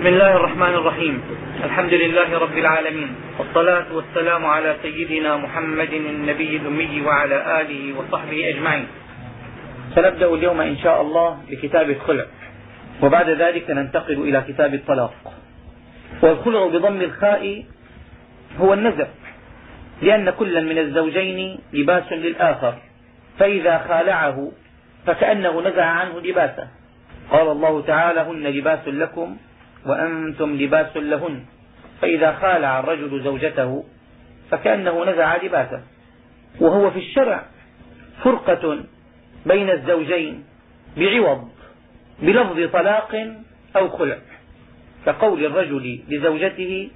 بسم الله الرحمن الرحيم الحمد لله رب العالمين والصلاة والسلام على سيدنا محمد النبي الأمي وعلى آله وصحبه أجمعين سنبدأ اليوم إن شاء الله بكتاب الخلع وبعد ذلك ننتقل إلى كتاب الطلاق والخلع بضم الخاء هو النزع لأن كلا من الزوجين لباس للآخر فإذا خالعه فكأنه نزع عنه لباسه قال الله تعالى هن لباس لكم وأنتم لباس لهن. فإذا خالع الرجل زوجته فكأنه نزع لباسه. وهو في الشرع فرقة بين الزوجين بعوض بلفظ طلاق أو خلع. كقول الرجل لزوجته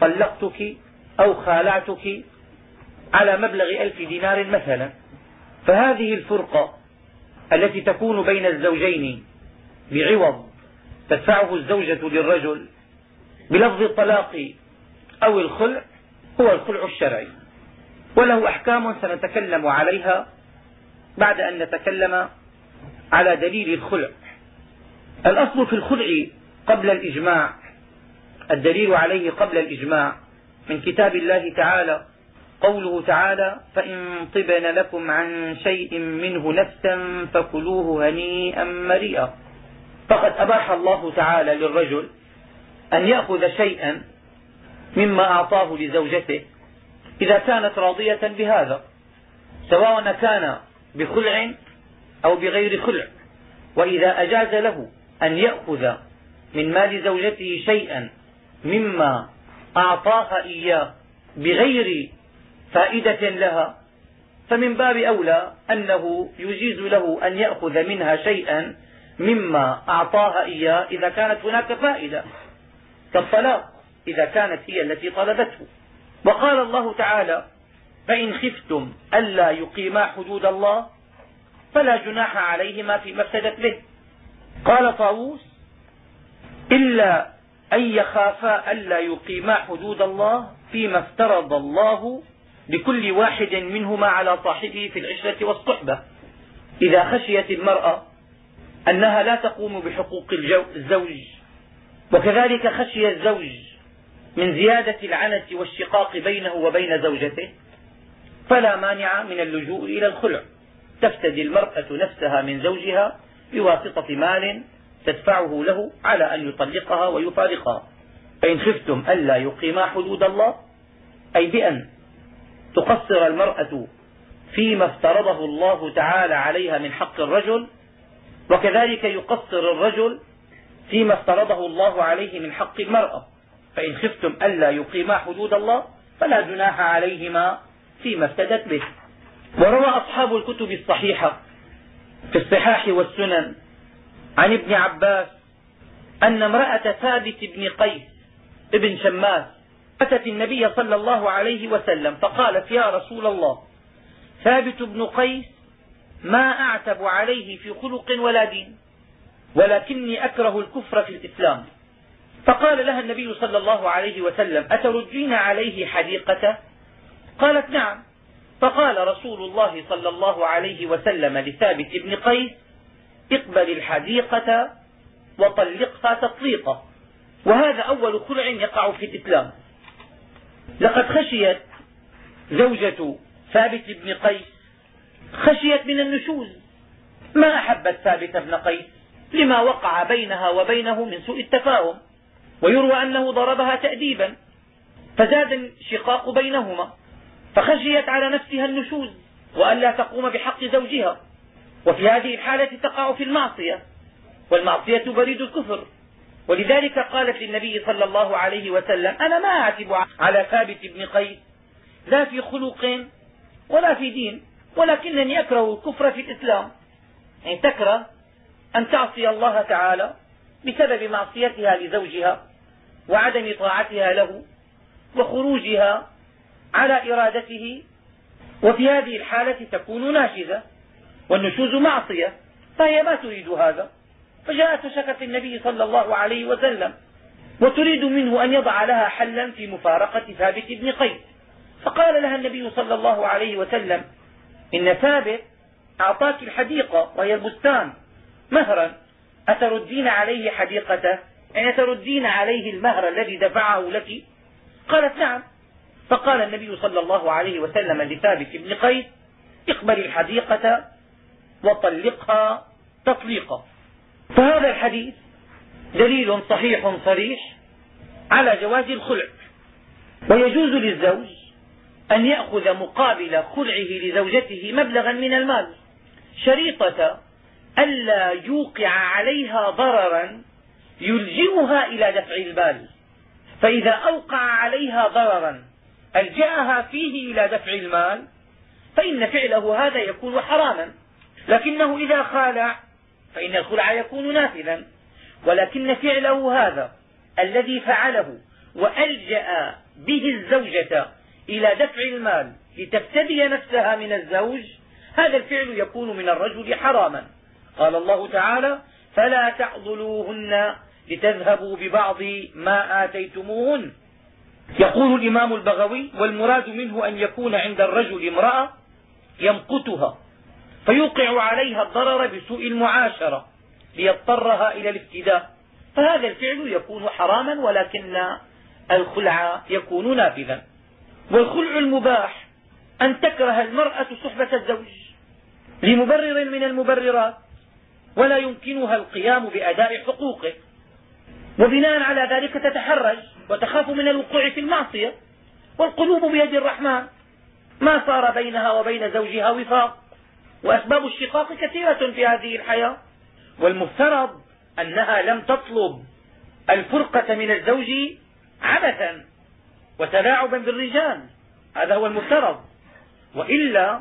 طلقتك أو خالعتك على مبلغ ألف دينار مثلا. فهذه الفرقة التي تكون بين الزوجين بعوض تدفعه الزوجة للرجل بلفظ الطلاق أو الخلع هو الخلع الشرعي. وله أحكام سنتكلم عليها بعد أن نتكلم على دليل الخلع. الأصل في الخلع قبل الإجماع الدليل عليه قبل الإجماع من كتاب الله تعالى قوله تعالى فإن طبن لكم عن شيء منه نفسا فكلوه هنيئا مريئا. فقد أباح الله تعالى للرجل أن يأخذ شيئا مما أعطاه لزوجته إذا كانت راضية بهذا سواء كان بخلع أو بغير خلع. وإذا أجاز له أن يأخذ من مال زوجته شيئا مما أعطاها إياه بغير فائدة لها فمن باب أولى أنه يجيز له أن يأخذ منها شيئا مما أعطاها إياه إذا كانت هناك فائدة. كالطلاق إذا كانت هي التي طلبته. وقال الله تعالى فإن خفتم ألا يقيما حدود الله فلا جناح عليهما فيما افتدت به. قال طاووس إلا أن يخافا ألا يقيما حدود الله فيما افترض الله لكل واحد منهما على صاحبه في العشرة والصحبة. إذا خشيت المرأة أنها لا تقوم بحقوق الزوج. وكذلك خشي الزوج من زيادة العنة والشقاق بينه وبين زوجته فلا مانع من اللجوء إلى الخلع. تفتدي المرأة نفسها من زوجها بواسطة مال تدفعه له على أن يطلقها ويفارقها. فإن خفتم ألا يقيما حدود الله أي بأن تقصر المرأة فيما افترضه الله تعالى عليها من حق الرجل وكذلك يقصر الرجل فيما افترضه الله عليه من حق المرأة. فإن خفتم ألا يقيما حدود الله فلا جناح عليهما فيما افتدت به. وروى أصحاب الكتب الصحيحة في الصحاح والسنن عن ابن عباس أن امرأة ثابت بن قيس ابن شماس أتت النبي صلى الله عليه وسلم فقالت يا رسول الله ثابت بن قيس ما أعتب عليه في خلق ولا دين ولكني أكره الكفر في الإسلام. فقال لها النبي صلى الله عليه وسلم أتردين عليه حديقته قالت نعم. فقال رسول الله صلى الله عليه وسلم لثابت بن قيس اقبل الحديقة وطلقها تطليقا. وهذا أول خلع يقع في الإسلام. لقد خشيت زوجة ثابت بن قيس خشيت من النشوز. ما أحبت ثابت بن قيس لما وقع بينها وبينه من سوء التفاهم ويروى أنه ضربها تأديبا فزاد الشقاق بينهما فخشيت على نفسها النشوز وألا تقوم بحق زوجها وفي هذه الحالة تقع في المعصية والمعصية بريد الكفر. ولذلك قالت للنبي صلى الله عليه وسلم أنا ما أعتب على ثابت بن قيس لا في خلق ولا في دين. ولكنني أكره الكفر في الإسلام. يعني تكره أن تعصي الله تعالى بسبب معصيتها لزوجها وعدم طاعتها له وخروجها على إرادته. وفي هذه الحالة تكون ناشزة والنشوز معصية فهي ما تريد هذا. فجاءت شكت النبي صلى الله عليه وسلم وتريد منه أن يضع لها حلا في مفارقة ثابت بن قيس. فقال لها النبي صلى الله عليه وسلم إن ثابت أعطاك الحديقة وهي البستان. مهرا أتردين عليه حديقته؟ يعني تردين عليه المهر الذي دفعه لك؟ قالت نعم. فقال النبي صلى الله عليه وسلم لثابت بن قيس اقبل الحديقة وطلقها تطليقا. فهذا الحديث دليل صحيح صريح على جواز الخلع. ويجوز للزوج أن يأخذ مقابل خلعه لزوجته مبلغا من المال. شريطة ألا يوقع عليها ضررا يلجئها إلى دفع المال. فإذا أوقع عليها ضررا ألجأها فيه إلى دفع المال فإن فعله هذا يكون حراما. لكنه إذا خالع فإن الخلع يكون نافذا. ولكن فعله هذا الذي فعله وألجأ به الزوجة إلى دفع المال لتفتدي نفسها من الزوج هذا الفعل يكون من الرجل حراما. قال الله تعالى فلا تعضلوهن لتذهبوا ببعض ما آتيتموهن. يقول الإمام البغوي والمراد منه أن يكون عند الرجل امرأة يمقتها فيوقع عليها الضرر بسوء المعاشرة ليضطرها إلى الافتداء. فهذا الفعل يكون حراما ولكن الخلع يكون نافذا. والخلع المباح أن تكره المرأة صحبة الزوج لمبرر من المبررات ولا يمكنها القيام بأداء حقوقه وبناء على ذلك تتحرج وتخاف من الوقوع في المعصية والقلوب بيد الرحمن. ما صار بينها وبين زوجها وفاق وأسباب الشقاق كثيرة في هذه الحياة. والمفترض أنها لم تطلب الفرقة من الزوج عبثا. وتلاعبا بالرجال. هذا هو المفترض. وإلا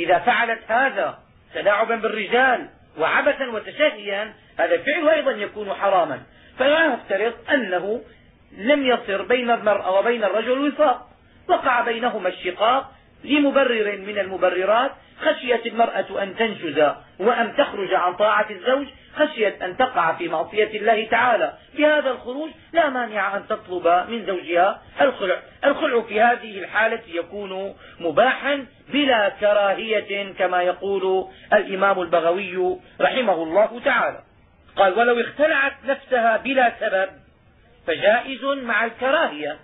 إذا فعلت هذا تلاعبا بالرجال وعبثا وتشهيا هذا الفعل أيضا يكون حراما. فلا نفترض أنه لم يصر بين المرأة وبين الرجل وفاق. وقع بينهما الشقاق لمبرر من المبررات. خشيت المرأة أن تنشز وأن تخرج عن طاعة الزوج خشيت أن تقع في معصية الله تعالى. في هذا الخروج لا مانع أن تطلب من زوجها الخلع. الخلع في هذه الحالة يكون مباحا بلا كراهية كما يقول الإمام البغوي رحمه الله تعالى. قال ولو اختلعت نفسها بلا سبب فجائز مع الكراهية.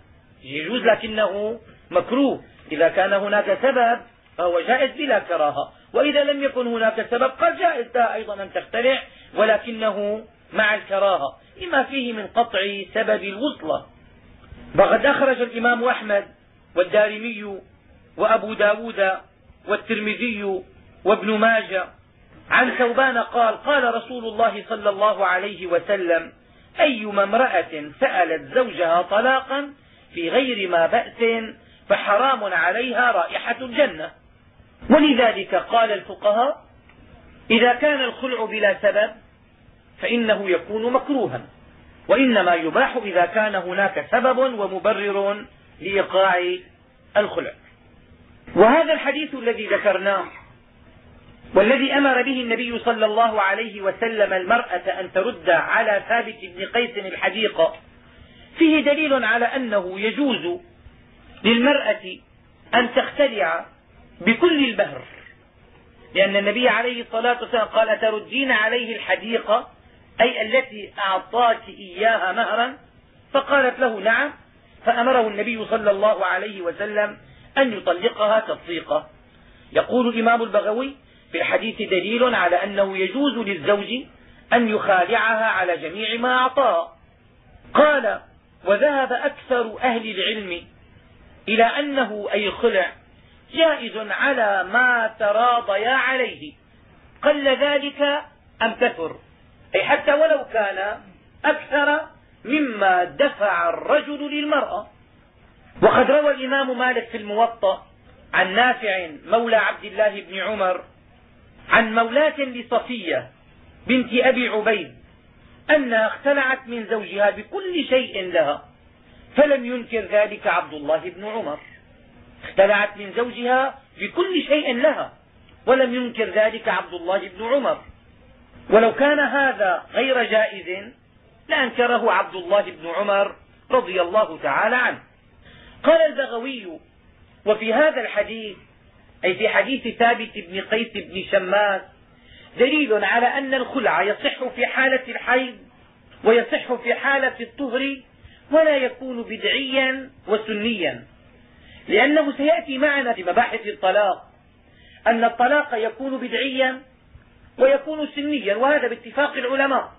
يجوز لكنه مكروه. إذا كان هناك سبب فهو جائز بلا كراهة. وإذا لم يكن هناك سبب قد جائز. لها أيضا أن تختلع ولكنه مع الكراهة لما فيه من قطع سبب الوصلة. وقد أخرج الإمام أحمد والدارمي وأبو ب داود والترمذي وابن ماجه عن ثوبان قال قال رسول الله صلى الله عليه وسلم أيما امرأة سألت زوجها طلاقا في غير ما بأس فحرام عليها رائحة الجنة. ولذلك قال الفقهاء إذا كان الخلع بلا سبب فإنه يكون مكروها وإنما يباح إذا كان هناك سبب ومبرر لإيقاع الخلع. وهذا الحديث الذي ذكرناه والذي أمر به النبي صلى الله عليه وسلم المرأة أن ترد على ثابت بن قيس الحديقة فيه دليل على أنه يجوز للمرأة أن تختلع بكل البهر. لأن النبي عليه الصلاة والسلام قال تردين عليه الحديقة أي التي أعطاك إياها مهرا؟ فقالت له نعم. فأمره النبي صلى الله عليه وسلم أن يطلقها تطليقا. يقول الإمام البغوي في الحديث دليل على أنه يجوز للزوج أن يخالعها على جميع ما أعطاها قال وذهب أكثر أهل العلم إلى أنه أي الخلع جائز على ما تراضيا عليه. قل ذلك أم كثر؟ أي حتى ولو كان أكثر مما دفع الرجل للمرأة. وقد روى الإمام مالك في الموطأ عن نافع مولى عبد الله بن عمر عن مولاة لصفية بنت أبي عبيد أنها اختلعت من زوجها بكل شيء لها فلم ينكر ذلك عبد الله بن عمر. اختلعت من زوجها بكل شيء لها. ولم ينكر ذلك عبد الله بن عمر. ولو كان هذا غير جائز لأنكره عبد الله بن عمر رضي الله تعالى عنه. قال البغوي وفي هذا الحديث أي في حديث ثابت بن قيس بن شماس دليل على أن الخلع يصح في حالة الحيض ويصح في حالة الطهر ولا يكون بدعيا وسنيا. لأنه سيأتي معنا في مباحث الطلاق. أن الطلاق يكون بدعيا ويكون سنيا وهذا باتفاق العلماء.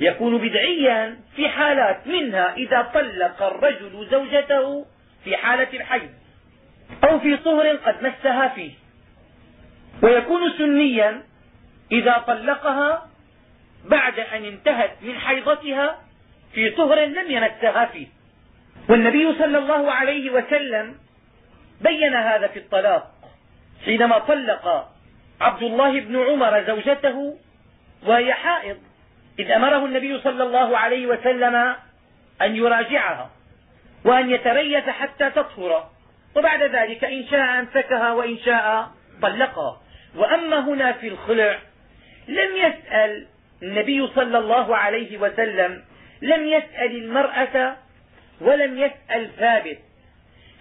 يكون بدعيا في حالات منها إذا طلق الرجل زوجته في حالة الحيض أو في طهر قد مسها فيه. ويكون سنيا إذا طلقها بعد أن انتهت من حيضتها في طهر لم يمسها فيه. والنبي صلى الله عليه وسلم بين هذا في الطلاق حينما طلق عبد الله بن عمر زوجته وهي حائض. إذ أمره النبي صلى الله عليه وسلم أن يراجعها وأن يتريث حتى تطهر. وبعد ذلك إن شاء أمسكها وإن شاء طلقها. وأما هنا في الخلع لم يسأل النبي صلى الله عليه وسلم لم يسأل المرأة ولم يسأل ثابت.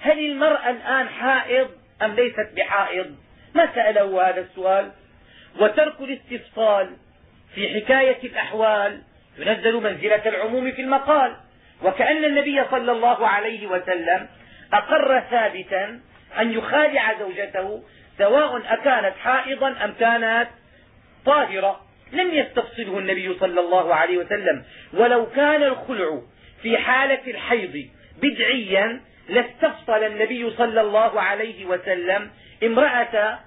هل المرأة الآن حائض أم ليست بحائض؟ ما سأله هذا السؤال. وترك الاستفصال في حكاية الأحوال ينزل منزلة العموم في المقال. وكأن النبي صلى الله عليه وسلم أقر ثابتا أن يخالع زوجته سواء أكانت حائضا أم كانت طاهرة. لم يستفصله النبي صلى الله عليه وسلم. ولو كان الخلع في حالة الحيض. بدعيا لاستفصل النبي صلى الله عليه وسلم امرأة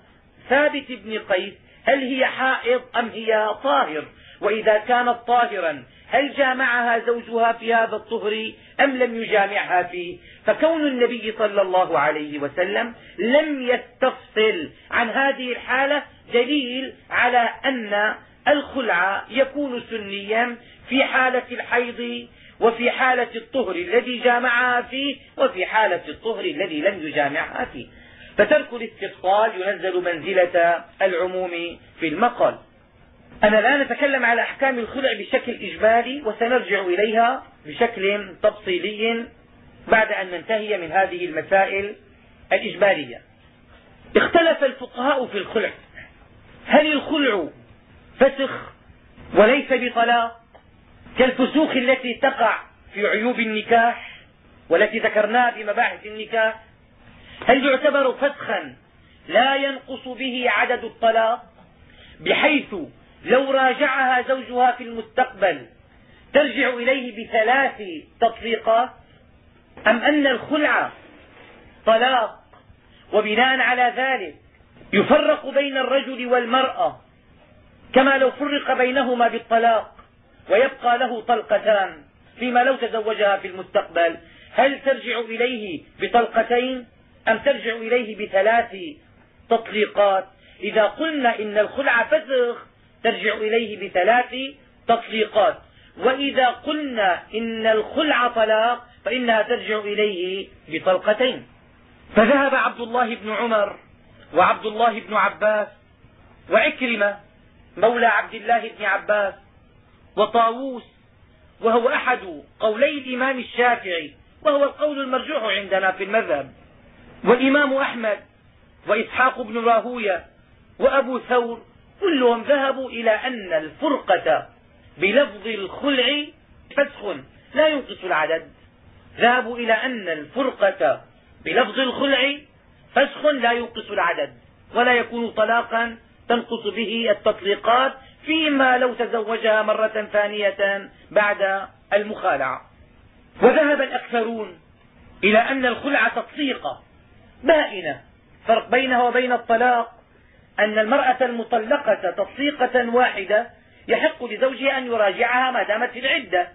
ثابت بن قيس هل هي حائض أم هي طاهر؟ وإذا كانت طاهرا هل جامعها زوجها في هذا الطهر أم لم يجامعها فيه؟ فكون النبي صلى الله عليه وسلم لم يستفصل عن هذه الحالة دليل على أن الخلع يكون سنيا في حالة الحيض وفي حالة الطهر الذي جامعها فيه وفي حالة الطهر الذي لم يجامعها فيه. فترك الاستفصال ينزل منزلة العموم في المقال. أنا الآن أتكلم على أحكام الخلع بشكل إجمالي وسنرجع إليها بشكل تفصيلي بعد أن ننتهي من هذه المسائل الإجمالية. اختلف الفقهاء في الخلع. هل الخلع فسخ وليس بطلاق؟ كالفسوخ التي تقع في عيوب النكاح والتي ذكرناها في مباحث النكاح هل يعتبر فسخا لا ينقص به عدد الطلاق؟ بحيث لو راجعها زوجها في المستقبل ترجع إليه بثلاث تطليقات؟ أم أن الخلع طلاق وبناء على ذلك يفرق بين الرجل والمرأة كما لو فرق بينهما بالطلاق؟ ويبقى له طلقتان فيما لو تزوجها في المستقبل. هل ترجع إليه بطلقتين أم ترجع إليه بثلاث تطليقات؟ إذا قلنا إن الخلع فسخ ترجع إليه بثلاث تطليقات. وإذا قلنا إن الخلع طلاق فإنها ترجع إليه بطلقتين. فذهب عبد الله بن عمر وعبد الله بن عباس وعكرمة مولى عبد الله بن عباس وطاووس وهو أحد قولي الإمام الشافعي وهو القول المرجوح عندنا في المذهب. والإمام أحمد وإسحاق بن راهوية وأبو ثور كلهم ذهبوا إلى أن الفرقة بلفظ الخلع فسخ لا ينقص العدد. ذهبوا إلى أن الفرقة بلفظ الخلع فسخ لا ينقص العدد ولا يكون طلاقا تنقص به التطليقات فيما لو تزوجها مرة ثانية بعد المخالعة. وذهب الأكثرون إلى أن الخلع تطليقة بائنة. فرق بينها وبين الطلاق أن المرأة المطلقة تطليقة واحدة يحق لزوجها أن يراجعها ما دامت في العدة.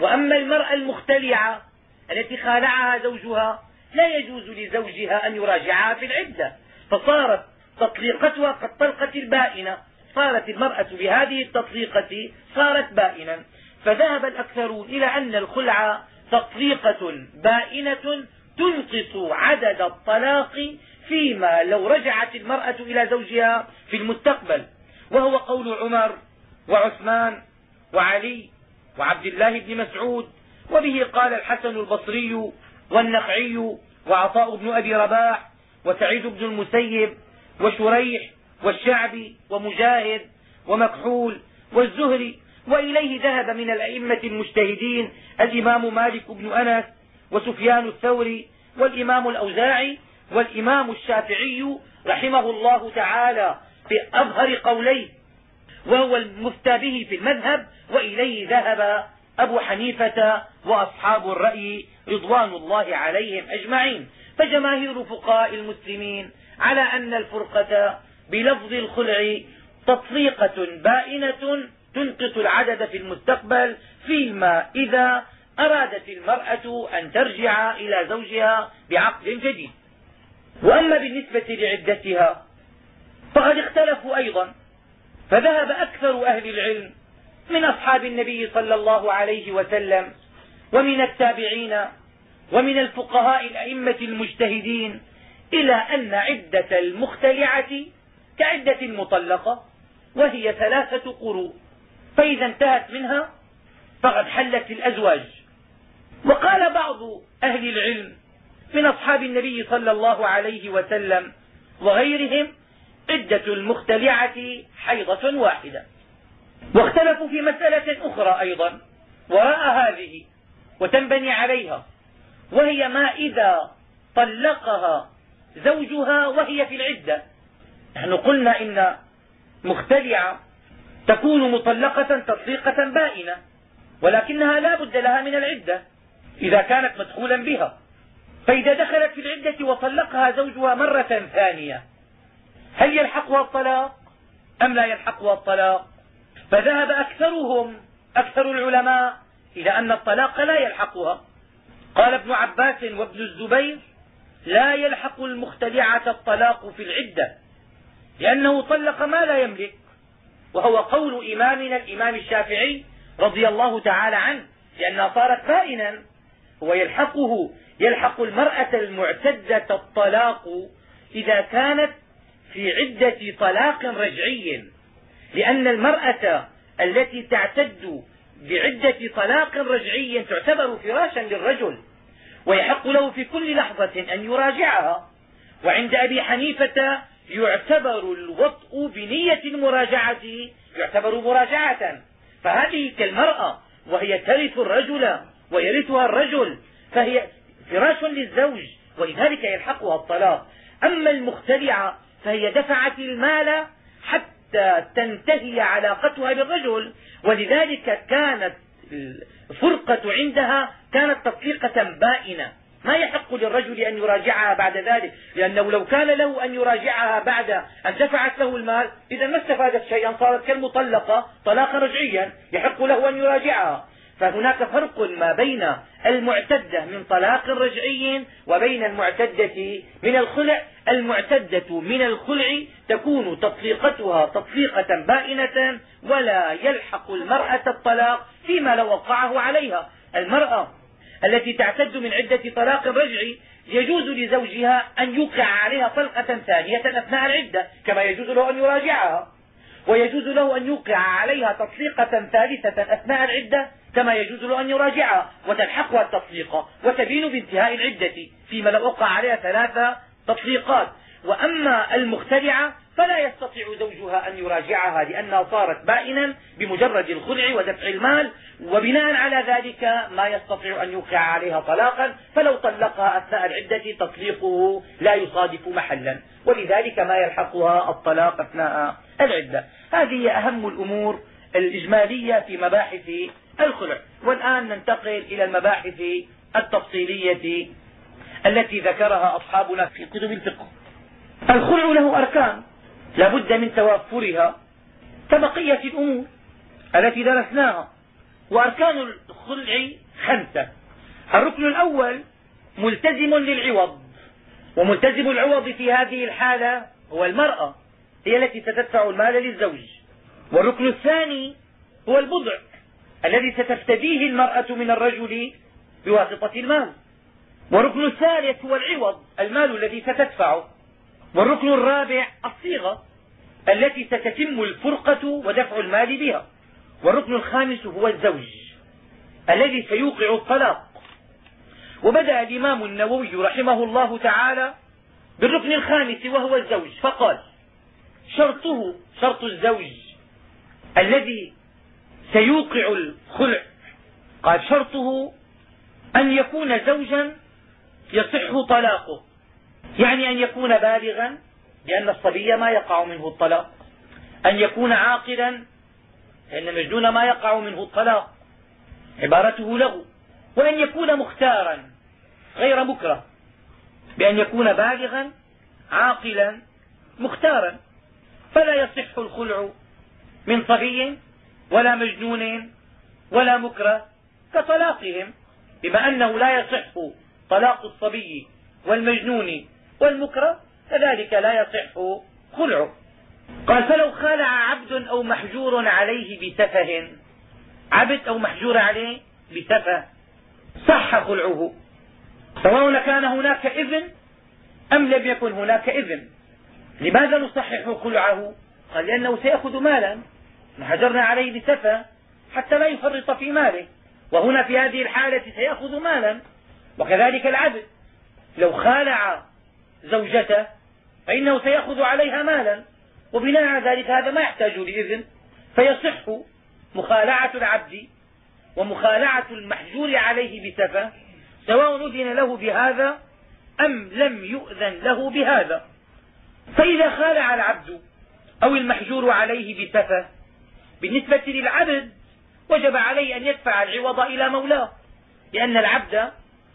وأما المرأة المختلعة التي خالعها زوجها لا يجوز لزوجها أن يراجعها في العدة. فصارت تطليقتها كالطلقة البائنة. صارت المرأة بهذه التطليقة صارت بائنا. فذهب الأكثرون إلى أن الخلع تطليقة بائنة تنقص عدد الطلاق فيما لو رجعت المرأة إلى زوجها في المستقبل. وهو قول عمر وعثمان وعلي وعبد الله بن مسعود. وبه قال الحسن البصري والنخعي وعطاء بن أبي رباح وسعيد بن المسيب وشريح والشعبي ومجاهد ومكحول والزهري وإليه ذهب من الأئمة المجتهدين الإمام مالك بن أنس وسفيان الثوري والإمام الأوزاعي والإمام الشافعي رحمه الله تعالى بأظهر قوليه وهو المفتى به في المذهب وإليه ذهب أبو حنيفة وأصحاب الرأي رضوان الله عليهم أجمعين. فجماهير فقهاء المسلمين على أن الفرقة بلفظ الخلع تطليقة بائنة تنقص العدد في المستقبل فيما إذا أرادت المرأة أن ترجع إلى زوجها بعقد جديد. وأما بالنسبة لعدتها فقد اختلفوا أيضا فذهب أكثر أهل العلم من أصحاب النبي صلى الله عليه وسلم ومن التابعين ومن الفقهاء الأئمة المجتهدين إلى أن عدة المختلعة كعدة المطلقة وهي ثلاثة قروء فإذا انتهت منها فقد حلت الأزواج. وقال بعض أهل العلم من أصحاب النبي صلى الله عليه وسلم وغيرهم عدة المختلعة حيضة واحدة. واختلفوا في مسألة أخرى أيضا وراء هذه وتنبني عليها وهي ما إذا طلقها زوجها وهي في العدة. نحن قلنا إن مختلعة تكون مطلقة تطليقة بائنة ولكنها لا بد لها من العدة إذا كانت مدخولا بها. فإذا دخلت في العدة وطلقها زوجها مرة ثانية هل يلحقها الطلاق أم لا يلحقها الطلاق؟ فذهب أكثرهم أكثر العلماء إلى أن الطلاق لا يلحقها. قال ابن عباس وابن الزبير لا يلحق المختلعة الطلاق في العدة. لأنه طلق ما لا يملك وهو قول إمامنا الإمام الشافعي رضي الله تعالى عنه لأنها صارت بائنا هو يلحقه يلحق المرأة المعتدة الطلاق إذا كانت في عدة طلاق رجعي. لأن المرأة التي تعتد بعدة طلاق رجعي تعتبر فراشا للرجل ويحق له في كل لحظة أن يراجعها. وعند أبي حنيفة يعتبر الوطء بنية المراجعة يعتبر مراجعة. فهذه كالمرأة وهي ترث الرجل ويرثها الرجل فهي فراش للزوج ولذلك يلحقها الطلاق. أما المختلعة فهي دفعت المال حتى تنتهي علاقتها بالرجل ولذلك كانت الفرقة عندها كانت تطليقة بائنة. ما يحق للرجل أن يراجعها بعد ذلك؟ لأنه لو كان له أن يراجعها بعد أن دفعت له المال إذا ما استفادت شيئا صارت كالمطلقة طلاقا رجعيا يحق له أن يراجعها. فهناك فرق ما بين المعتدة من طلاق رجعي وبين المعتدة من الخلع. المعتدة من الخلع تكون تطليقتها تطليقة بائنة ولا يلحق المرأة الطلاق فيما لو وقعه عليها. المرأة التي تعتد من عدة طلاق رجعي يجوز لزوجها أن يوقع عليها طلقة ثانية أثناء العدة كما يجوز له أن يراجعها. ويجوز له أن يوقع عليها تطليقة ثالثة أثناء العدة كما يجوز له أن يراجعها. وتلحقها التطليقة وتبين بانتهاء العدة فيما لو وقع عليها ثلاث تطليقات. وأما المخترعة فلا يستطيع زوجها أن يراجعها لأنها صارت بائنا بمجرد الخلع ودفع المال وبناء على ذلك ما يستطيع أن يوقع عليها طلاقا فلو طلقها أثناء العدة تطليقه لا يصادف محلا. ولذلك ما يلحقها الطلاق أثناء العدة. هذه أهم الأمور الإجمالية في مباحث الخلع والآن ننتقل إلى المباحث التفصيلية التي ذكرها أصحابنا في كتب الفقه. الخلع له أركان. لا بد من توافرها كبقية الأمور التي درسناها وأركان الخلع خمسة. الركن الأول ملتزم للعوض وملتزم العوض في هذه الحالة هو المرأة هي التي ستدفع المال للزوج. والركن الثاني هو البضع الذي ستفتديه المرأة من الرجل بواسطة المال. والركن الثالث هو العوض المال الذي ستدفعه. والركن الرابع الصيغة التي ستتم الفرقة ودفع المال بها. والركن الخامس هو الزوج الذي سيوقع الطلاق. وبدأ الإمام النووي رحمه الله تعالى بالركن الخامس وهو الزوج فقال شرطه شرط الزوج الذي سيوقع الخلع قال شرطه أن يكون زوجا يصح طلاقه. يعني أن يكون بالغا لأن الصبي ما يقع منه الطلاق. أن يكون عاقلا لأن المجنون ما يقع منه الطلاق. عبارته له. وأن يكون مختارا غير مكره. بأن يكون بالغا عاقلا مختارا. فلا يصح الخلع من صبي ولا مجنون ولا مكره كطلاقهم بما أنه لا يصح طلاق الصبي والمجنون والمكره كذلك لا يصح خلعه قال فلو خالع عبد أو محجور عليه بسفه عبد أو محجور عليه بسفه صح خلعه. سواء كان هناك إذن أم لم يكن هناك إذن. لماذا نصحح خلعه؟ قال لأنه سيأخذ مالا. نحجرنا عليه بسفه حتى لا يفرط في ماله. وهنا في هذه الحالة سيأخذ مالا. وكذلك العبد لو خالع زوجته فإنه سيأخذ عليها مالا. وبناء على ذلك هذا ما يحتاج لإذن فيصح مخالعة العبد ومخالعة المحجور عليه بسفة سواء أذن له بهذا أم لم يؤذن له بهذا. فإذا خالع العبد أو المحجور عليه بسفة بالنسبة للعبد وجب عليه أن يدفع العوض إلى مولاه لأن العبد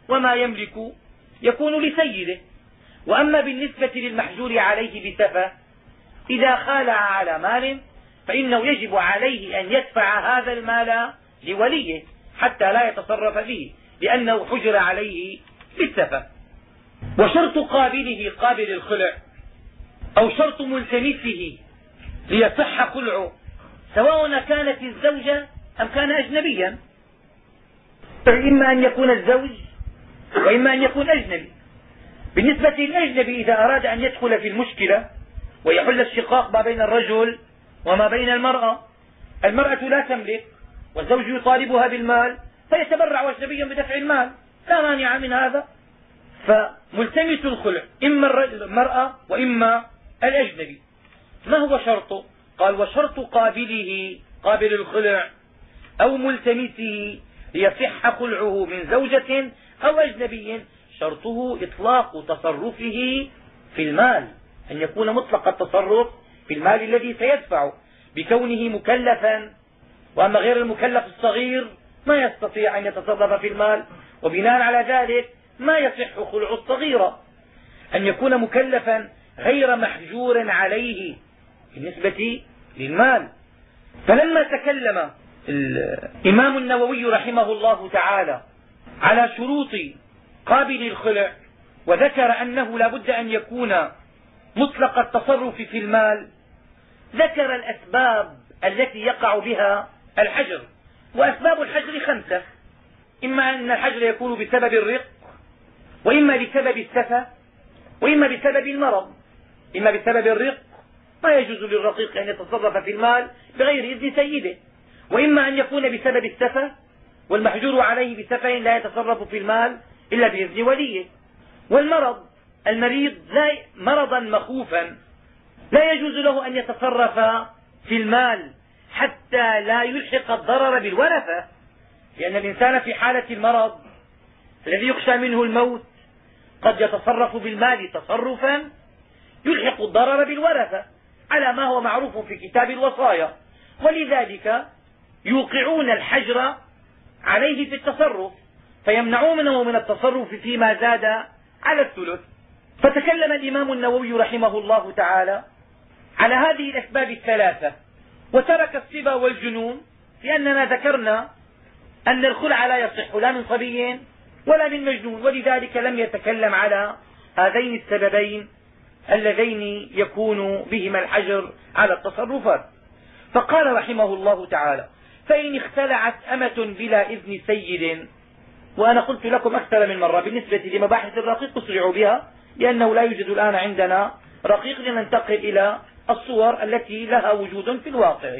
وما يملك يكون لسيده. وأما بالنسبة للمحجور عليه بسفة إذا خالع على مال فإنه يجب عليه أن يدفع هذا المال لوليه حتى لا يتصرف به لأنه حجر عليه بالسفة. وشرط قابله قابل الخلع أو شرط ملتمسه ليصح خلعه سواء كانت الزوجة أم كان أجنبيا. إما أن يكون الزوج وإما أن يكون أجنبي. بالنسبة للأجنبي إذا أراد أن يدخل في المشكلة ويحل الشقاق ما بين الرجل وما بين المرأة المرأة لا تملك والزوج يطالبها بالمال فيتبرع أجنبي بدفع المال. لا مانع من هذا. فملتمس الخلع إما المرأة وإما الأجنبي. ما هو شرطه؟ قال وشرط قابله قابل الخلع أو ملتمسه ليصح خلعه من زوجة أو أجنبي شرطه إطلاق تصرفه في المال أن يكون مطلق التصرف في المال الذي سيدفعه بكونه مكلفا وأما غير المكلف الصغير ما يستطيع أن يتصرف في المال وبناء على ذلك ما يصح خلع الصغيرة أن يكون مكلفا غير محجور عليه بالنسبة للمال. فلما تكلم الإمام النووي رحمه الله تعالى على شروط قابل الخلع وذكر أنه لا بد أن يكون مطلق التصرف في المال. ذكر الأسباب التي يقع بها الحجر وأسباب الحجر خمسة. إما أن الحجر يكون بسبب الرق وإما بسبب السفة وإما بسبب المرض. إما بسبب الرق ما يجوز للرقيق أن يتصرف في المال بغير إذن سيده. وإما أن يكون بسبب السفة والمحجور عليه بسفة لا يتصرف في المال إلا بإذن وليه. والمرض المريض لا مرضا مخوفا لا يجوز له أن يتصرف في المال حتى لا يلحق الضرر بالورثة. لأن الإنسان في حالة المرض الذي يخشى منه الموت قد يتصرف بالمال تصرفا يلحق الضرر بالورثة. على ما هو معروف في كتاب الوصايا. ولذلك يوقعون الحجر عليه في التصرف. فيمنعونه من التصرف فيما زاد على الثلث. فتكلم الإمام النووي رحمه الله تعالى على هذه الأسباب الثلاثة وترك الصبا والجنون لأننا ذكرنا أن الخلع لا يصح لا من صبي ولا من مجنون ولذلك لم يتكلم على هذين السببين اللذين يكون بهما الحجر على التصرفات. فقال رحمه الله تعالى فإن اختلعت أمة بلا إذن سيد وأنا قلت لكم أكثر من مرة بالنسبة لمباحث الرقيق اسرعوا بها لأنه لا يوجد الآن عندنا رقيق لننتقل إلى الصور التي لها وجود في الواقع.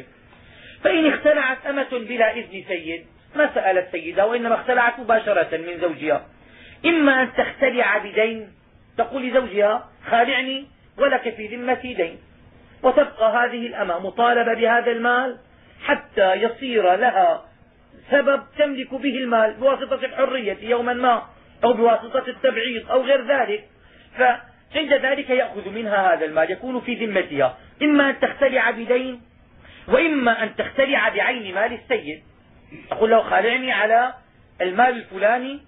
فإن اختلعت أمة بلا إذن سيد ما سألت سيدها وإنما اختلعت مباشرة من زوجها. إما أن تختلع بدين تقول لزوجها خالعني ولك في ذمتي دين. وتبقى هذه الأمة مطالبة بهذا المال حتى يصير لها سبب تملك به المال بواسطة الحرية يوما ما أو بواسطة التبعيض أو غير ذلك. فعند ذلك يأخذ منها هذا المال يكون في ذمتها. إما أن تختلع بدين وإما أن تختلع بعين مال السيد. أقول له خالعني على المال الفلاني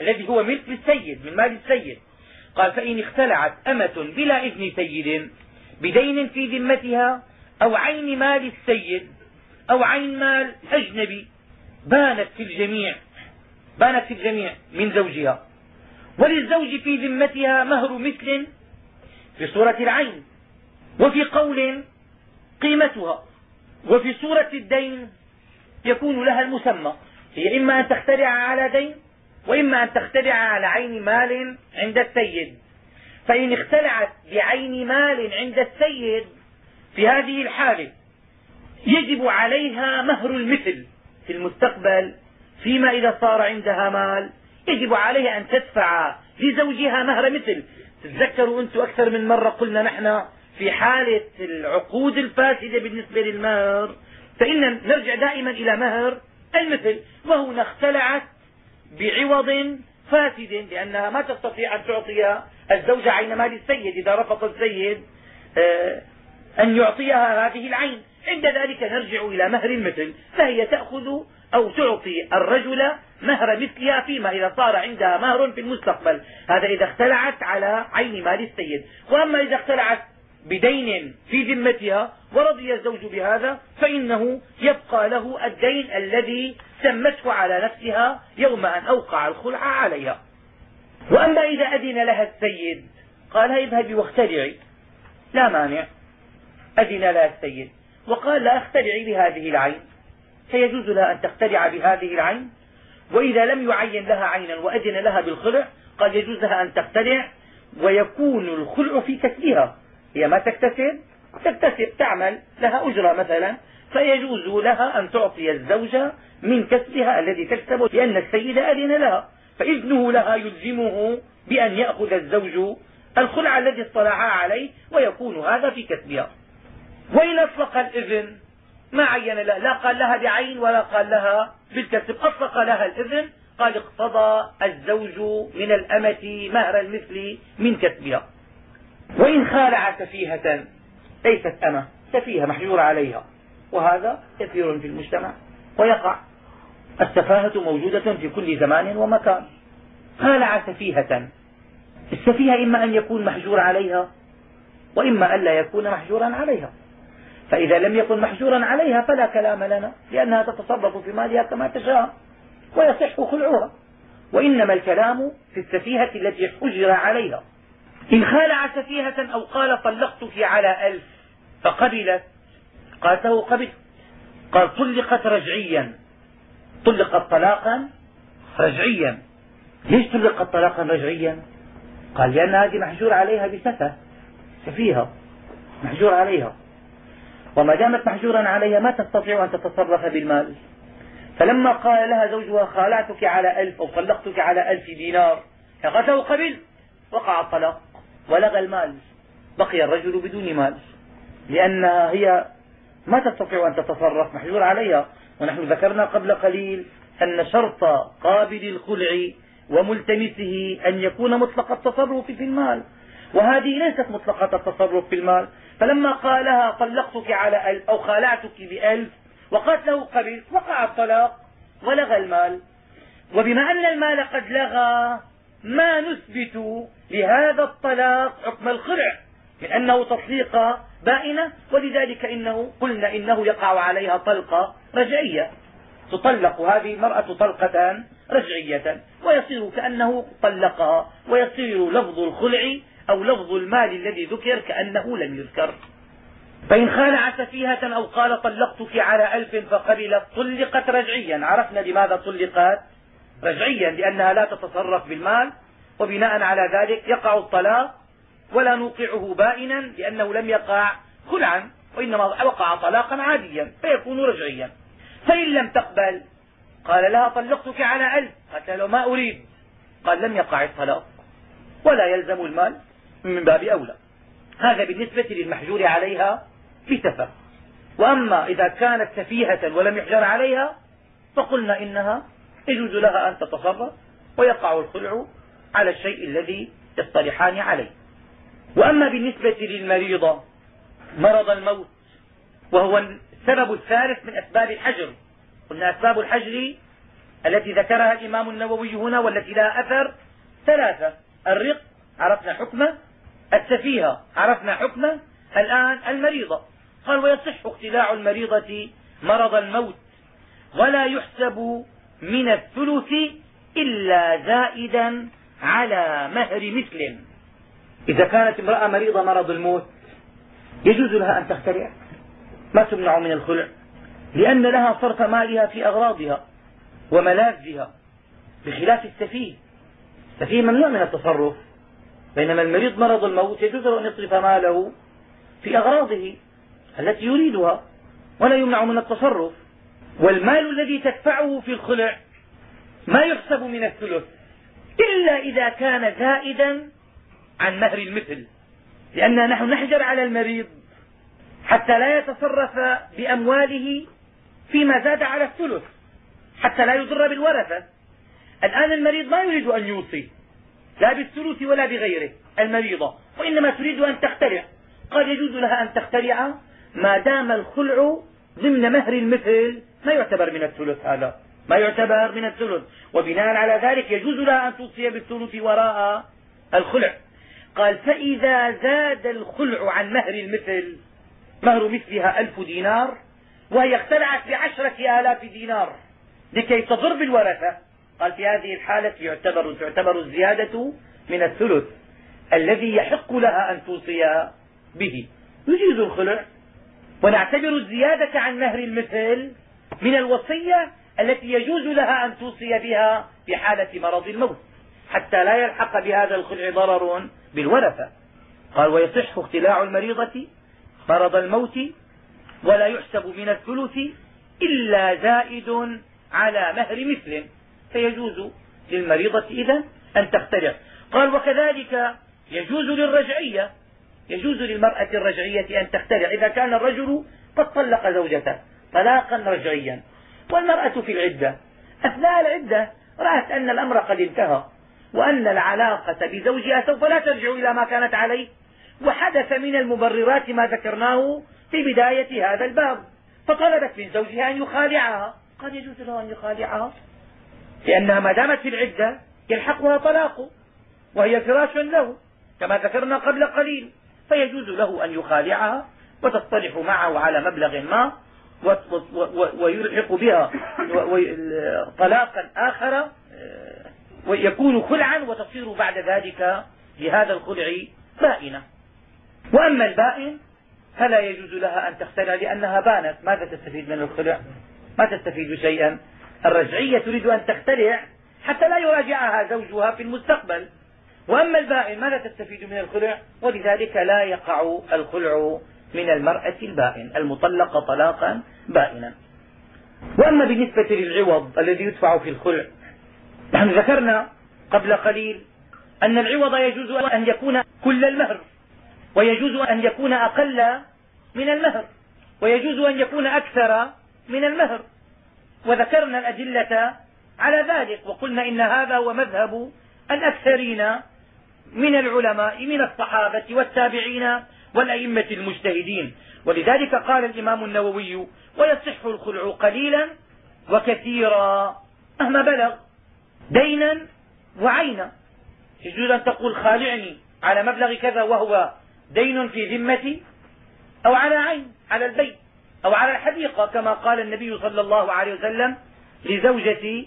الذي هو ملك للسيد من مال السيد. قال فإن اختلعت أمة بلا إذن سيد بدين في ذمتها أو عين مال السيد أو عين مال أجنبي بانت في الجميع بانت في الجميع من زوجها. وللزوج في ذمتها مهر مثل في صورة العين وفي قول قيمتها وفي صورة الدين يكون لها المسمى. هي إما أن تخترع على دين وإما أن تخترع على عين مال عند السيد. فإن اختلعت بعين مال عند السيد في هذه الحالة يجب عليها مهر المثل. في المستقبل فيما إذا صار عندها مال يجب عليها أن تدفع لزوجها مهر مثل. تتذكروا أنتم أكثر من مرة قلنا نحن في حالة العقود الفاسدة بالنسبة للمهر فإن نرجع دائما إلى مهر المثل وهنا اختلعت بعوض فاسد لأنها ما تستطيع أن تعطي الزوجة عين مال السيد إذا رفض السيد آه، أن يعطيها هذه العين. عند ذلك نرجع إلى مهر المثل فهي تأخذ أو تعطي الرجل مهر مثلها فيما إذا صار عندها مهر في المستقبل. هذا إذا اختلعت على عين مال السيد. وأما إذا اختلعت بدين في ذمتها ورضي الزوج بهذا فإنه يبقى له الدين الذي سمته على نفسها يوم أن أوقع الخلع عليها. وأما إذا أذن لها السيد قال اذهبي واختلعي. لا مانع. أذن لها السيد. وقال لا اختلعي بهذه العين. فيجوز لها أن تختلع بهذه العين وإذا لم يعين لها عينا وأذن لها بالخلع قال يجوز لها أن تختلع ويكون الخلع في كسبها هي ما تكتسب تكتسب تعمل لها أجرة مثلا. فيجوز لها أن تعطي الزوج من كسبها الذي تكسبه لأن السيد أذن لها. فإذنه لها يلزمه بأن يأخذ الزوج الخلع الذي اطلعها عليه ويكون هذا في كسبها وإن أطلق الإذن ما عين لها لا قال لها بعين ولا قال لها بالكسب أطلق لها الإذن قال اقتضى الزوج من الأمة مهر المثل من كسبها. وإن خالع سفيهة ليست أمة سفيهة محجور عليها. وهذا كثير في المجتمع. ويقع. السفاهة موجودة في كل زمان ومكان. خالع سفيهة السفيهة إما أن يكون محجور عليها وإما أن لا يكون محجورا عليها. فإذا لم يكن محجورا عليها فلا كلام لنا لأنها تتصرف في مالها كما تشاء ويصح خلعها. وإنما الكلام في السفيهة التي حجر عليها. إن خالع سفيهة أو قال طلقتك على ألف فقبلت. قالت له قبلت قال طلقت رجعيا. طلقت طلاقا رجعيا. ليش طلقت طلاقا رجعيا؟ قال لأن هذه محجور عليها بسفة سفيهة محجور عليها. وما دامت محجورا عليها ما تستطيع أن تتصرف بالمال. فلما قال لها زوجها خالعتك على ألف أو طلقتك على ألف دينار. قالت له قبلت وقع الطلاق ولغى المال. بقي الرجل بدون مال. لأنها هي ما تستطيع أن تتصرف محجور عليها. ونحن ذكرنا قبل قليل أن شرط قابل الخلع وملتمسه أن يكون مطلق التصرف في المال. وهذه ليست مطلقة التصرف في المال. فلما قالها طلقتك على ألف أو خالعتك بألف وقالت له قبل وقع الطلاق ولغى المال. وبما أن المال قد لغى ما نثبت لهذا الطلاق حكم الخلع من أنه تطليقة بائنة ولذلك إنه قلنا إنه يقع عليها طلقة رجعية. تطلق هذه المرأة طلقة رجعية ويصير كأنه طلقها ويصير لفظ الخلع أو لفظ المال الذي ذكر كأنه لم يذكر. فإن خالع سفيهة أو قال طلقتك على ألف فقبلت طلقت رجعيا. عرفنا لماذا طلقت؟ رجعيا لأنها لا تتصرف بالمال وبناء على ذلك يقع الطلاق ولا نوقعه بائنا لأنه لم يقع خلعا وإنما وقع طلاقا عاديا فيكون رجعيا. فإن لم تقبل قال لها طلقتك على ألف. قالت له ما أريد. قال لم يقع الطلاق ولا يلزم المال. من باب أولى. هذا بالنسبة للمحجور عليها بسفر. وأما إذا كانت سفيهة ولم يحجر عليها فقلنا إنها يجوز لها أن تتصرف ويقع الخلع على الشيء الذي يصطلحان عليه. وأما بالنسبة للمريضة مرض الموت وهو السبب الثالث من أسباب الحجر. قلنا أسباب الحجر التي ذكرها الإمام النووي هنا والتي لها أثر ثلاثة. الرق عرفنا حكمه السفيهة عرفنا حكمه الآن المريضة. قال ويصح اختلاع المريضة مرض الموت ولا يحسب من الثلث إلا زائدا على مهر مثل. إذا كانت امرأة مريضة مرض الموت يجوز لها أن تخترع. ما تمنع من الخلع لأن لها صرف مالها في أغراضها وملاذها بخلاف السفيه السفيه ممنوع من التصرف. بينما المريض مرض الموت يجوز أن يصرف ماله في أغراضه التي يريدها ولا يمنع من التصرف. والمال الذي تدفعه في الخلع ما يحسب من الثلث إلا إذا كان زائدا عن مهر المثل. لأننا نحن نحجر على المريض حتى لا يتصرف بأمواله فيما زاد على الثلث حتى لا يضر بالورثة. الآن المريض ما يريد أن يوصي. لا بالثلث ولا بغيره المريضة وإنما تريد أن تخترع. قال يجوز لها أن تخترع ما دام الخلع ضمن مهر المثل. ما يعتبر من الثلث هذا؟ ما يعتبر من الثلث. وبناء على ذلك يجوز لها أن توصي بالثلث وراء الخلع. قال فإذا زاد الخلع عن مهر المثل مهر مثلها ألف دينار وهي اختلعت بعشرة آلاف دينار لكي تضر بالورثة قال في هذه الحالة يعتبر تعتبر الزيادة من الثلث الذي يحق لها أن توصي به. يجيز الخلع. ونعتبر الزيادة عن مهر المثل من الوصية التي يجوز لها أن توصي بها في حالة مرض الموت. حتى لا يلحق بهذا الخلع ضرر بالورثة. قال ويصح اختلاع المريضة مرض الموت ولا يحسب من الثلث إلا زائد على مهر مثل. فيجوز للمريضة إذا أن تختلع قال وكذلك يجوز للرجعية يجوز للمرأة الرجعية أن تختلع إذا كان الرجل قد طلق زوجته طلاقا رجعيا. والمرأة في العدة. أثناء العدة رأت أن الأمر قد انتهى وأن العلاقة بزوجها سوف لا ترجع إلى ما كانت عليه. وحدث من المبررات ما ذكرناه في بداية هذا الباب. فطلبت من زوجها أن يخالعها قد يجوز له أن يخالعها لأنها ما دامت في العدة يلحقها طلاق وهي فراش له كما ذكرنا قبل قليل فيجوز له أن يخالعها وتصطلح معه على مبلغ ما ويلحق بها طلاقا آخر ويكون خلعا وتصير بعد ذلك لهذا الخلع بائنة. وأما البائن فلا يجوز لها أن تختلع لأنها بانت. ماذا تستفيد من الخلع؟ ما تستفيد شيئا. الرجعية تريد أن تختلع حتى لا يراجعها زوجها في المستقبل. وأما البائن ماذا تستفيد من الخلع؟ ولذلك لا يقع الخلع من المرأة البائن المطلقة طلاقا بائنا. وأما بالنسبة للعوض الذي يدفع في الخلع نحن ذكرنا قبل قليل أن العوض يجوز أن يكون كل المهر ويجوز أن يكون أقل من المهر ويجوز أن يكون أكثر من المهر. وذكرنا الأدلة على ذلك وقلنا إن هذا هو مذهب الأكثرين من العلماء من الصحابة والتابعين والأئمة المجتهدين. ولذلك قال الإمام النووي ويصح الخلع قليلا وكثيرا مهما بلغ دينا وعينا. يجوز أن تقول خالعني على مبلغ كذا وهو دين في ذمتي أو على عين على البيت. أو على الحديقة كما قال النبي صلى الله عليه وسلم لزوجة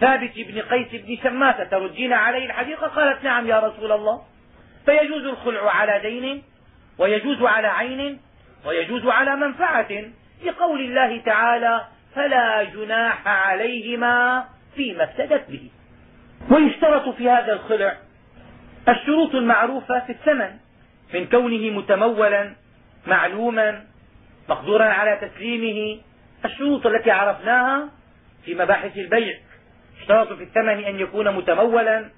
ثابت بن قيس بن شماسة تردين علي الحديقة؟ قالت نعم يا رسول الله. فيجوز الخلع على دين ويجوز على عين ويجوز على منفعة. لقول الله تعالى فلا جناح عليهما فيما افتدت به. ويشترط في هذا الخلع الشروط المعروفة في الثمن من كونه متمولا معلوما مقدورا على تسليمه الشروط التي عرفناها في مباحث البيع. اشترط في الثمن أن يكون متمولا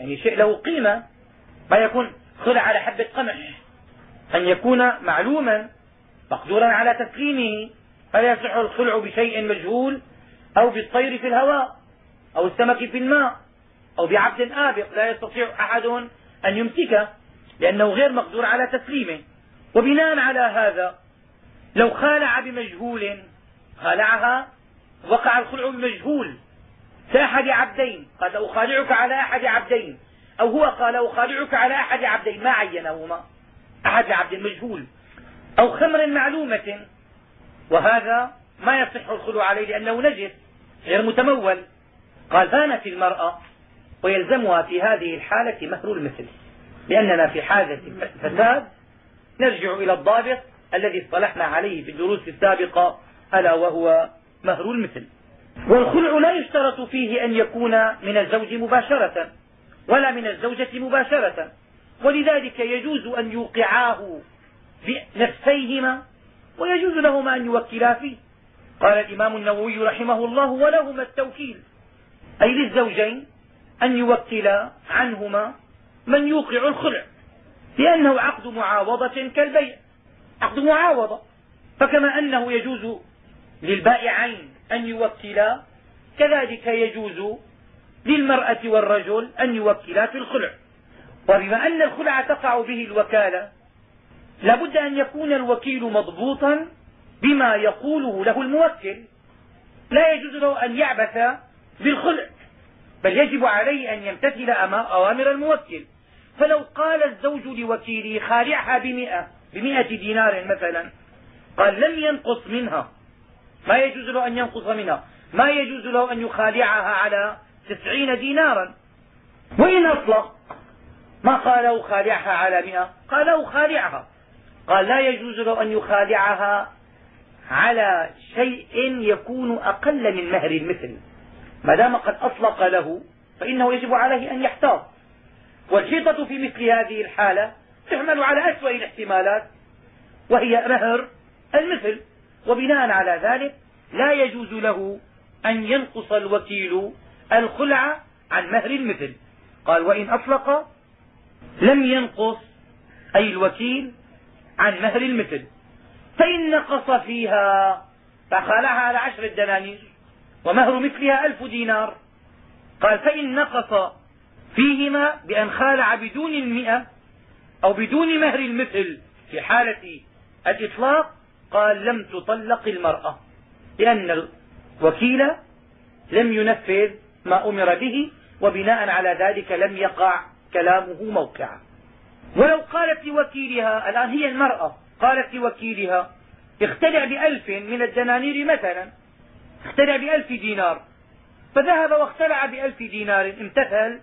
يعني شيء له قيمة ما يكون خلع على حبة قمح. أن يكون معلوما مقدورا على تسليمه فلا يصح الخلع بشيء مجهول أو بالطير في الهواء أو السمك في الماء أو بعبد آبق. لا يستطيع أحد أن يمسكه لأنه غير مقدور على تسليمه. وبناء على هذا لو خالع بمجهول خالعها وقع الخلع بمجهول. كأحد عبدين قال أخالعك على أحد عبدين. أو هو قال أخالعك على أحد عبدين ما عينهما. أحد عبد مجهول. أو خمر معلومة. وهذا ما يصح الخلع عليه لأنه نجس غير متمول. قال بانت المرأة ويلزمها في هذه الحالة مهر المثل. لأننا في حاجة فساد نرجع إلى الضابط الذي اصطلحنا عليه في الدروس السابقة ألا وهو مهر المثل. والخلع لا يشترط فيه أن يكون من الزوج مباشرة ولا من الزوجة مباشرة. ولذلك يجوز أن يوقعاه بنفسيهما ويجوز لهما أن يوكلا فيه. قال الإمام النووي رحمه الله ولهما التوكيل. أي للزوجين أن يوكلا عنهما من يوقع الخلع لأنه عقد معاوضة كالبيع. عقد معاوضة فكما أنه يجوز للبائعين أن يوكلا كذلك يجوز للمرأة والرجل أن يوكلا في الخلع. وبما أن الخلع تقع به الوكالة لا بد أن يكون الوكيل مضبوطا بما يقوله له الموكل. لا يجوز له أن يعبث بالخلع بل يجب عليه أن يمتثل أوامر الموكل. فلو قال الزوج لوكيله خالعها بمئة بمئة دينار مثلا قال لم ينقص منها. ما يجوز له أن ينقص منها. ما يجوز له أن يخالعها على تسعين دينارا. وإن أطلق ما قال خالعها على مئة قال خالعها. قال لا يجوز له أن يخالعها على شيء يكون أقل من مهر المثل. ما دام قد أطلق له فإنه يجب عليه أن يحتاط. والحيطة في مثل هذه الحالة تحمل على أسوأ الاحتمالات وهي مهر المثل. وبناء على ذلك لا يجوز له أن ينقص الوكيل الخلع عن مهر المثل. قال وإن أطلق لم ينقص أي الوكيل عن مهر المثل. فإن نقص فيها فخالعها على عشر دنانير ومهر مثلها ألف دينار. قال فإن نقص فيهما بأن خالع بدون المئة أو بدون مهر المثل في حالة الإطلاق قال لم تطلق المرأة لأن الوكيل لم ينفذ ما أمر به وبناء على ذلك لم يقع كلامه موقعا. ولو قالت لوكيلها الآن هي المرأة قالت لوكيلها اختلع بألف من الدنانير مثلا اختلع بألف دينار فذهب واختلع بألف دينار امتثل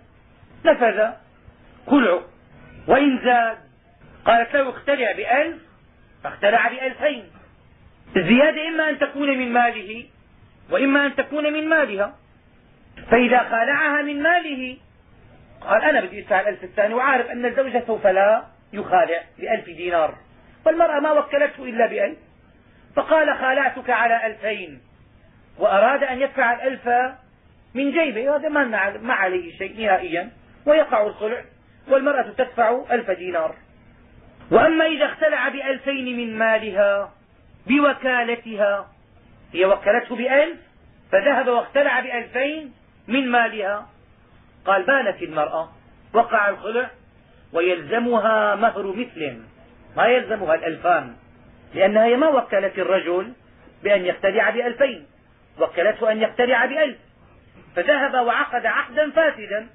نفذ خلعه وإن زاد. قالت له اختلع بألف فاختلع بألفين. الزيادة إما أن تكون من ماله وإما أن تكون من مالها. فإذا خالعها من ماله قال أنا بدي أدفع الألف الثاني وعارف أن الزوج سوف لا يخالع بألف دينار. والمرأة ما وكلته إلا بألف. فقال خالعتك على ألفين. وأراد أن يدفع الألف من جيبه. هذا ما عليه شيء نهائيا. ويقع الخلع والمرأة تدفع ألف دينار. وأما إذا اختلع بألفين من مالها بوكالتها هي وكلته بألف فذهب واختلع بألفين من مالها. قال بانت المرأة وقع الخلع ويلزمها مهر مثل ما يلزمها الألفان لأنها هي ما وكلت الرجل بأن يختلع بألفين وكلته أن يختلع بألف. فذهب وعقد عقدا فاسدا.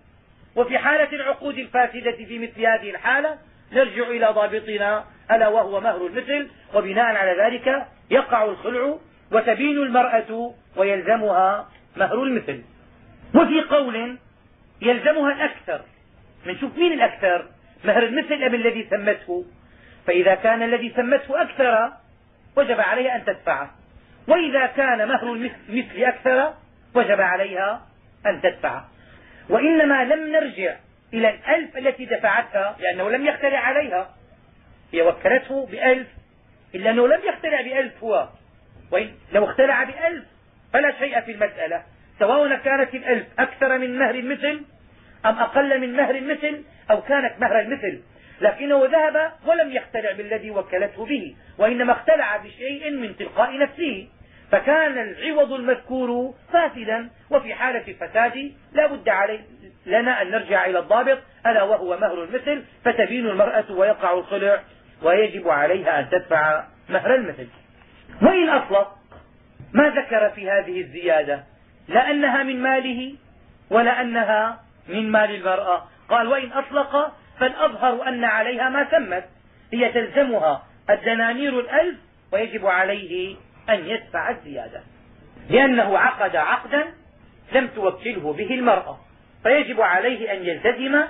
وفي حالة العقود الفاسدة في مثل هذه الحالة نرجع إلى ضابطنا ألا وهو مهر المثل وبناء على ذلك يقع الخلع وتبين المرأة ويلزمها مهر المثل. وفي قول يلزمها الأكثر نشوف مين الأكثر؟ مهر المثل أم الذي سمته؟ فإذا كان الذي سمته أكثر وجب عليها أن تدفعه. وإذا كان مهر المثل أكثر وجب عليها أن تدفعه. وإنما لم نرجع إلى الألف التي دفعتها لأنه لم يختلع عليها. هي وكلته بألف. إلا أنه لم يختلع بألف هو. وإن لو اختلع بألف فلا شيء في المسألة. سواء كانت الألف أكثر من مهر المثل أم أقل من مهر المثل أو كانت مهر المثل. لكنه ذهب ولم يختلع بالذي وكلته به. وإنما اختلع بشيء من تلقاء نفسه. فكان العوض المذكور فاسدا وفي حالة الفساد لا بد علي لنا أن نرجع إلى الضابط ألا وهو مهر المثل فتبين المرأة ويقع الخلع ويجب عليها أن تدفع مهر المثل. وإن أطلق ما ذكر في هذه الزيادة؟ لا أنها من ماله ولا أنها من مال المرأة. قال وإن أطلق فالأظهر أن عليها ما تمت هي تلزمها الدنانير الألف ويجب عليه أن يدفع الزيادة. لأنه عقد عقدا لم توكله به المرأة. فيجب عليه أن يلتزم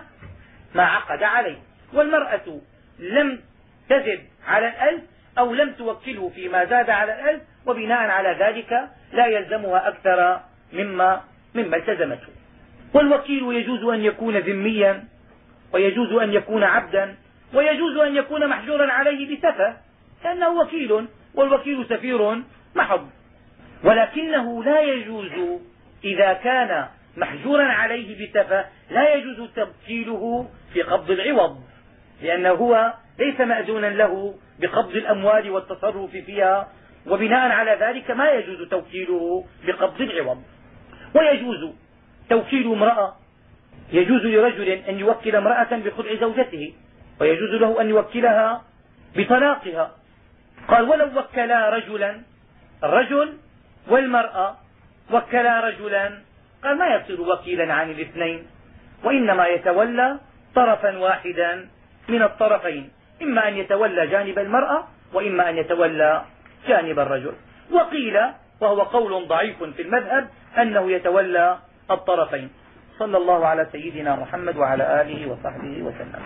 ما عقد عليه. والمرأة لم تزد على الألف أو لم توكله فيما زاد على الألف وبناء على ذلك لا يلزمها أكثر مما مما التزمته. والوكيل يجوز أن يكون ذميا ويجوز أن يكون عبدا ويجوز أن يكون محجورا عليه بسفة لأنه وكيل. والوكيل سفير محض ولكنه لا يجوز إذا كان محجورا عليه بسفة لا يجوز تبكيله في قبض العوض لأنه هو ليس مأذونا له بقبض الأموال والتصرف فيها وبناء على ذلك ما يجوز توكيله بقبض العوض. ويجوز توكيل امرأة يجوز لرجل أن يوكل امرأة بخلع زوجته ويجوز له أن يوكلها بطلاقها. قال ولو وكلا رجلا الرجل والمرأة وكلا رجلا قال ما يصير وكيلا عن الاثنين وإنما يتولى طرفا واحدا من الطرفين إما أن يتولى جانب المرأة وإما أن يتولى جانب الرجل. وقيل وهو قول ضعيف في المذهب أنه يتولى الطرفين. صلى الله على سيدنا محمد وعلى آله وصحبه وسلم.